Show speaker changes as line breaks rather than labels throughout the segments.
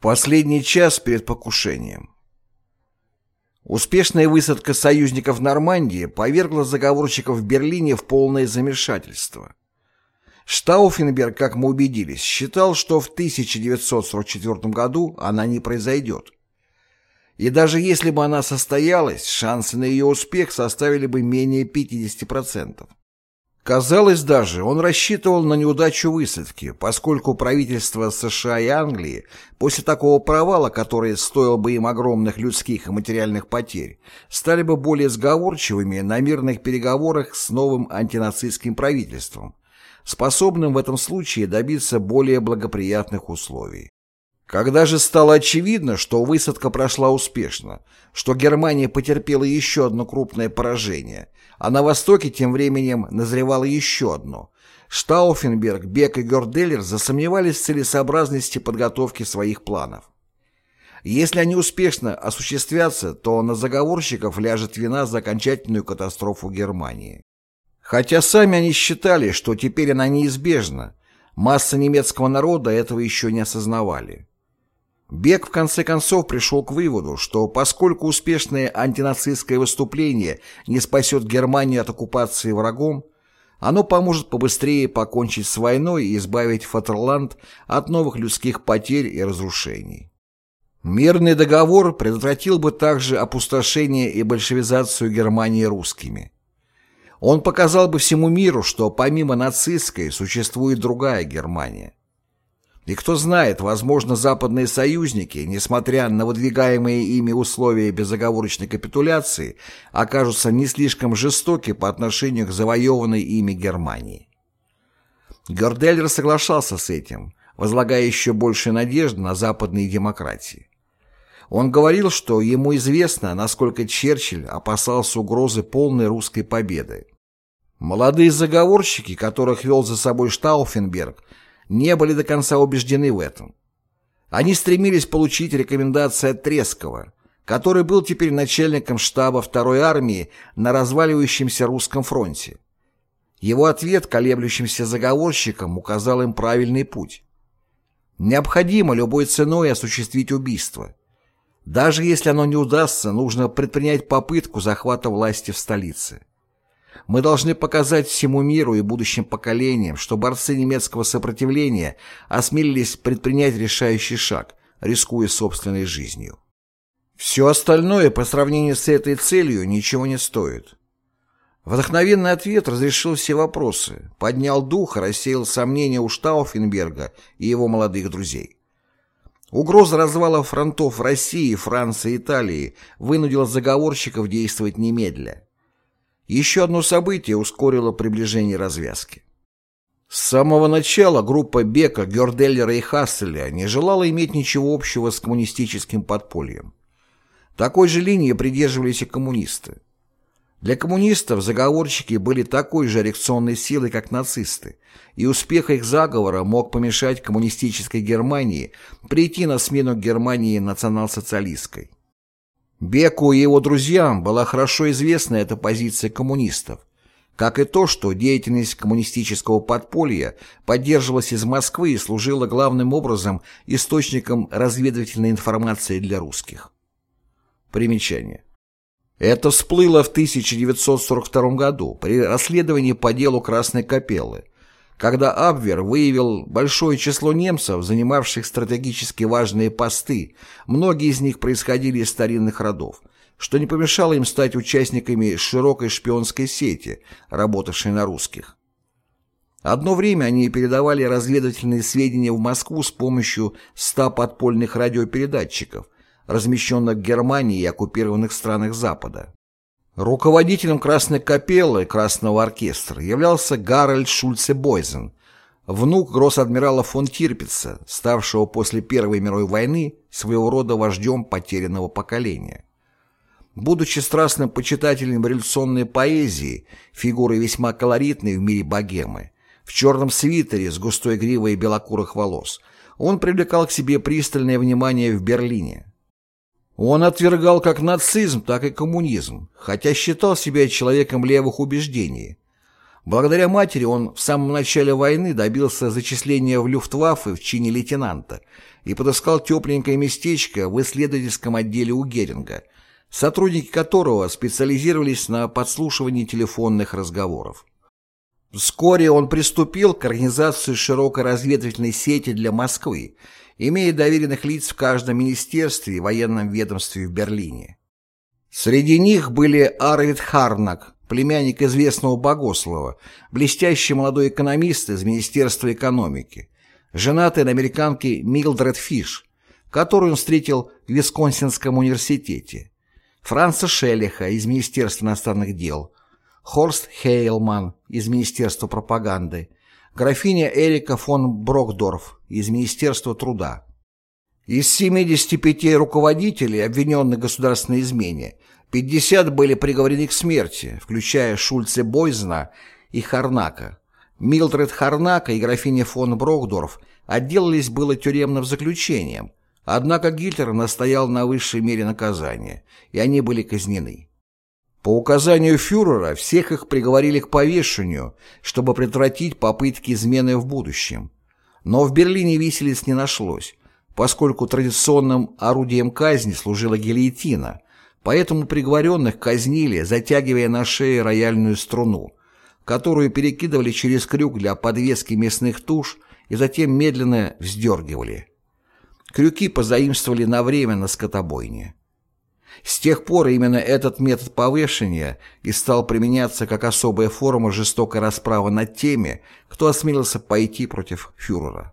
последний час перед покушением. Успешная высадка союзников в Нормандии повергла заговорщиков в Берлине в полное замешательство. Штауфенберг, как мы убедились, считал, что в 1944 году она не произойдет. И даже если бы она состоялась, шансы на ее успех составили бы менее 50%. Казалось даже, он рассчитывал на неудачу высадки, поскольку правительства США и Англии после такого провала, который стоил бы им огромных людских и материальных потерь, стали бы более сговорчивыми на мирных переговорах с новым антинацистским правительством, способным в этом случае добиться более благоприятных условий. Когда же стало очевидно, что высадка прошла успешно, что Германия потерпела еще одно крупное поражение, а на Востоке тем временем назревало еще одно, Штауфенберг, Бек и Герделлер засомневались в целесообразности подготовки своих планов. Если они успешно осуществятся, то на заговорщиков ляжет вина за окончательную катастрофу Германии. Хотя сами они считали, что теперь она неизбежна, масса немецкого народа этого еще не осознавали. Бек в конце концов пришел к выводу, что поскольку успешное антинацистское выступление не спасет Германию от оккупации врагом, оно поможет побыстрее покончить с войной и избавить Фатерланд от новых людских потерь и разрушений. Мирный договор предотвратил бы также опустошение и большевизацию Германии русскими. Он показал бы всему миру, что помимо нацистской существует другая Германия. И кто знает, возможно, западные союзники, несмотря на выдвигаемые ими условия безоговорочной капитуляции, окажутся не слишком жестоки по отношению к завоеванной ими Германии. Гердельер соглашался с этим, возлагая еще больше надежд на западные демократии. Он говорил, что ему известно, насколько Черчилль опасался угрозы полной русской победы. Молодые заговорщики, которых вел за собой Штауфенберг, не были до конца убеждены в этом. Они стремились получить рекомендации от Трескова, который был теперь начальником штаба второй армии на разваливающемся русском фронте. Его ответ колеблющимся заговорщикам указал им правильный путь. Необходимо любой ценой осуществить убийство. Даже если оно не удастся, нужно предпринять попытку захвата власти в столице. Мы должны показать всему миру и будущим поколениям, что борцы немецкого сопротивления осмелились предпринять решающий шаг, рискуя собственной жизнью. Все остальное по сравнению с этой целью ничего не стоит. Вдохновенный ответ разрешил все вопросы, поднял дух, рассеял сомнения у Штауфенберга и его молодых друзей. Угроза развала фронтов России, Франции и Италии вынудила заговорщиков действовать немедля. Еще одно событие ускорило приближение развязки. С самого начала группа Бека, Герделлера и Хасселя не желала иметь ничего общего с коммунистическим подпольем. Такой же линии придерживались и коммунисты. Для коммунистов заговорщики были такой же реакционной силой, как нацисты, и успех их заговора мог помешать коммунистической Германии прийти на смену Германии национал-социалистской. Беку и его друзьям была хорошо известна эта позиция коммунистов, как и то, что деятельность коммунистического подполья поддерживалась из Москвы и служила главным образом источником разведывательной информации для русских. Примечание. Это всплыло в 1942 году при расследовании по делу Красной Капеллы, когда Абвер выявил большое число немцев, занимавших стратегически важные посты, многие из них происходили из старинных родов, что не помешало им стать участниками широкой шпионской сети, работавшей на русских. Одно время они передавали разведывательные сведения в Москву с помощью 100 подпольных радиопередатчиков, размещенных в Германии и оккупированных странах Запада. Руководителем Красной капеллы Красного оркестра являлся Гарольд Шульце-Бойзен, внук гросс-адмирала фон Тирпица, ставшего после Первой мировой войны своего рода вождем потерянного поколения. Будучи страстным почитателем революционной поэзии, фигурой весьма колоритной в мире богемы, в черном свитере с густой гривой белокурых волос, он привлекал к себе пристальное внимание в Берлине. Он отвергал как нацизм, так и коммунизм, хотя считал себя человеком левых убеждений. Благодаря матери он в самом начале войны добился зачисления в Люфтваффе в чине лейтенанта и подыскал тепленькое местечко в исследовательском отделе у Геринга, сотрудники которого специализировались на подслушивании телефонных разговоров. Вскоре он приступил к организации широкой разведывательной сети для Москвы, имея доверенных лиц в каждом министерстве и военном ведомстве в Берлине. Среди них были Арвид Харнак, племянник известного Богослова, блестящий молодой экономист из Министерства экономики, женатый на американке Милдред Фиш, которую он встретил в Висконсинском университете, Франца Шеллиха из Министерства иностранных дел, Хорст Хейлман из Министерства пропаганды, графиня Эрика фон Брокдорф из Министерства труда. Из 75 руководителей, обвиненных в государственной измене, 50 были приговорены к смерти, включая Шульце Бойзна и Харнака. Милдред Харнака и графиня фон Брокдорф отделались было тюремным заключением, однако Гитлер настоял на высшей мере наказания, и они были казнены. По указанию фюрера всех их приговорили к повешению, чтобы предотвратить попытки измены в будущем. Но в Берлине виселиц не нашлось, поскольку традиционным орудием казни служила гильотина, Поэтому приговоренных казнили, затягивая на шее рояльную струну, которую перекидывали через крюк для подвески мясных туш и затем медленно вздергивали. Крюки позаимствовали на время на скотобойне. С тех пор именно этот метод повешения и стал применяться как особая форма жестокой расправы над теми, кто осмелился пойти против фюрера.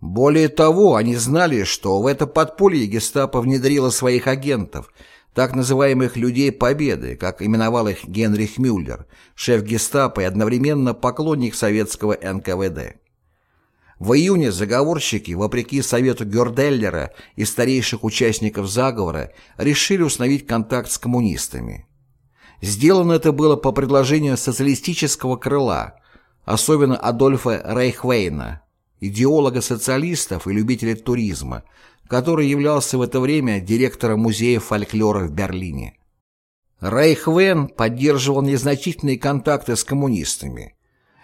Более того, они знали, что в это подполье гестапо внедрило своих агентов – так называемых «людей Победы», как именовал их Генрих Мюллер, шеф гестапо и одновременно поклонник советского НКВД. В июне заговорщики, вопреки совету Герделлера и старейших участников заговора, решили установить контакт с коммунистами. Сделано это было по предложению социалистического крыла, особенно Адольфа Рейхвейна, идеолога социалистов и любителя туризма, который являлся в это время директором музея фольклора в Берлине. Рейхвен поддерживал незначительные контакты с коммунистами.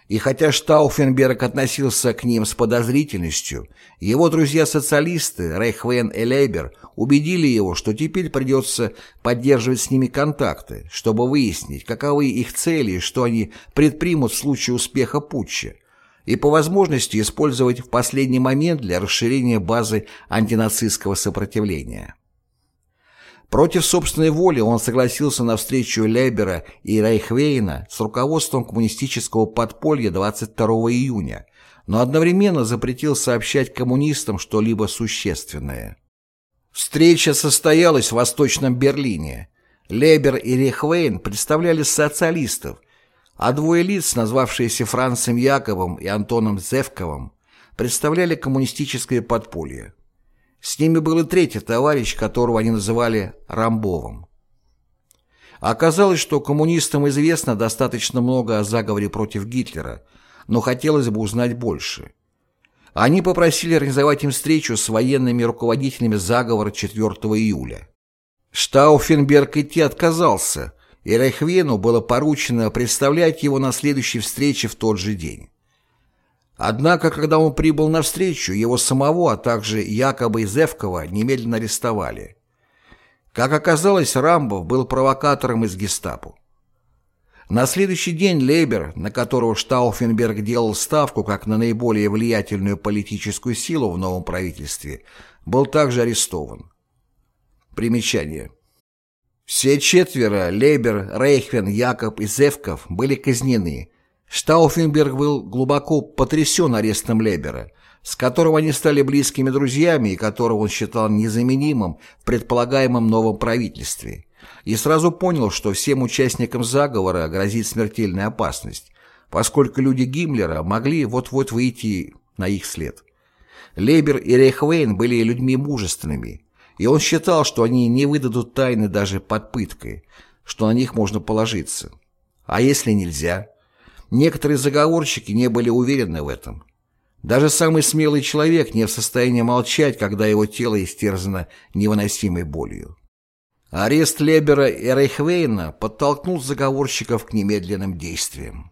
И хотя Штауфенберг относился к ним с подозрительностью, его друзья-социалисты Рейхвен и Лейбер убедили его, что теперь придется поддерживать с ними контакты, чтобы выяснить, каковы их цели и что они предпримут в случае успеха путча, и по возможности использовать в последний момент для расширения базы антинацистского сопротивления. Против собственной воли он согласился на встречу Лейбера и Рейхвейна с руководством коммунистического подполья 22 июня, но одновременно запретил сообщать коммунистам что-либо существенное. Встреча состоялась в Восточном Берлине. Лейбер и Рейхвейн представляли социалистов – а двое лиц, назвавшиеся Францем Яковом и Антоном Зевковым, представляли коммунистическое подполье. С ними был и третий товарищ, которого они называли Рамбовым. Оказалось, что коммунистам известно достаточно много о заговоре против Гитлера, но хотелось бы узнать больше. Они попросили организовать им встречу с военными руководителями заговора 4 июля. Штауфенберг идти отказался, и Рейхвену было поручено представлять его на следующей встрече в тот же день. Однако, когда он прибыл на встречу, его самого, а также якобы Зевкова немедленно арестовали. Как оказалось, Рамбов был провокатором из гестапо. На следующий день Лейбер, на которого Штауфенберг делал ставку как на наиболее влиятельную политическую силу в новом правительстве, был также арестован. Примечание. Все четверо, Лейбер, Рейхвен, Якоб и Зевков, были казнены. Штауфенберг был глубоко потрясен арестом Лейбера, с которого они стали близкими друзьями и которого он считал незаменимым в предполагаемом новом правительстве, и сразу понял, что всем участникам заговора грозит смертельная опасность, поскольку люди Гиммлера могли вот-вот выйти на их след. Лейбер и Рейхвейн были людьми мужественными, и он считал, что они не выдадут тайны даже под пыткой, что на них можно положиться. А если нельзя? Некоторые заговорщики не были уверены в этом. Даже самый смелый человек не в состоянии молчать, когда его тело истерзано невыносимой болью. Арест Лебера и Рейхвейна подтолкнул заговорщиков к немедленным действиям.